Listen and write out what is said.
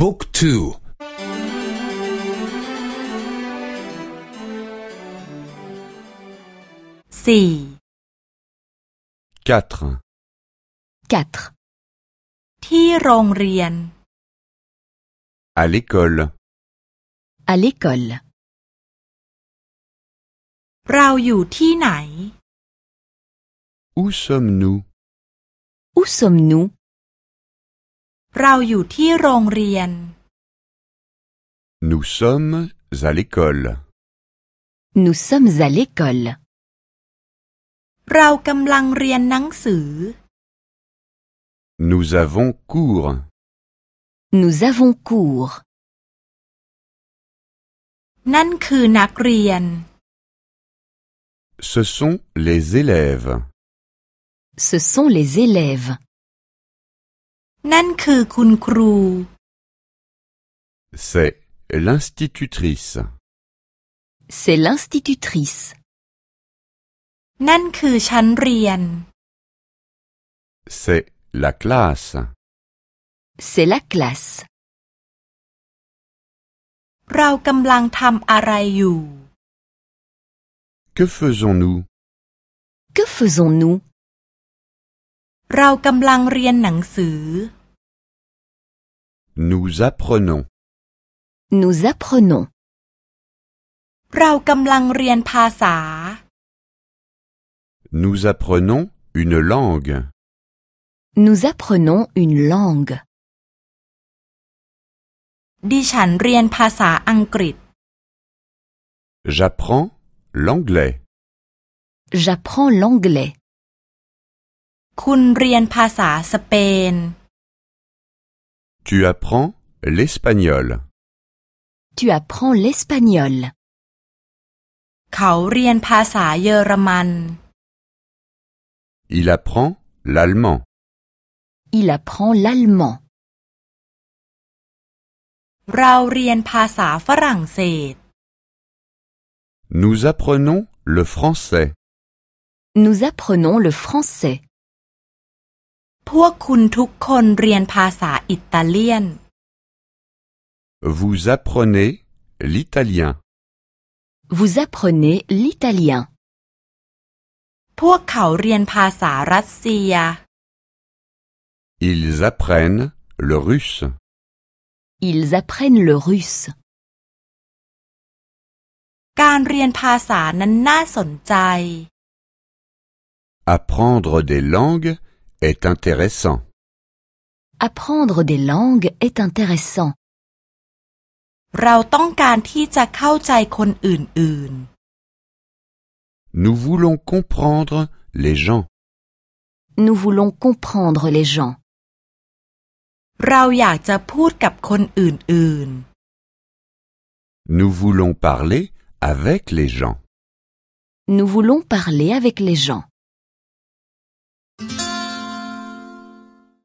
บุ๊กทู สี่ 4. 4. ที่โรงเรียน À l'école. À l'école. เราอยู่ที่ไหน Où sommes-nous Où sommes-nous เราอยู่ที่โรงเรียน Nous sommes à l'école. Nous sommes à l'école. เรากำลังเรียนหนังสือ Nous avons cours. Nous avons cours. นั่นคือนักเรียน Ce sont les élèves. Ce sont les élèves. นั่นคือคุณครู C'est l'institutrice. C'est l'institutrice. นั่นคือชั้นเรียน C'est la classe. C'est la classe. เรากำลังทำอะไรอยู่ Que faisons-nous Que faisons-nous เรากำลังเรียนหนังสือ Nous apprenons. Nous apprenons. เรากำลังเรียนภาษา Nous apprenons une langue. Nous apprenons une langue. ดิฉันเรียนภาษาอังกฤษ J'apprends l'anglais. J'apprends l'anglais. คุณเรียนภาษาสเปน tu apprends l'espagnol. Tu apprends l'espagnol. Il apprend l'allemand. Il apprend l'allemand. Nous apprenons le français. Nous apprenons le français. พวกคุณทุกคนเรียนภาษาอิตาเลียน Vous apprenez l'italien. Vous apprenez l'italien. พวกเขาเรียนภาษารัสเซีย Ils apprennent le russe. Ils apprennent le russe. การเรียนภาษานั้นน่าสนใจ Apprendre des langues est intéressant. Apprendre des langues est intéressant. Nous voulons comprendre les gens. Nous voulons comprendre les gens. Nous voulons parler avec les gens. Nous voulons parler avec les gens.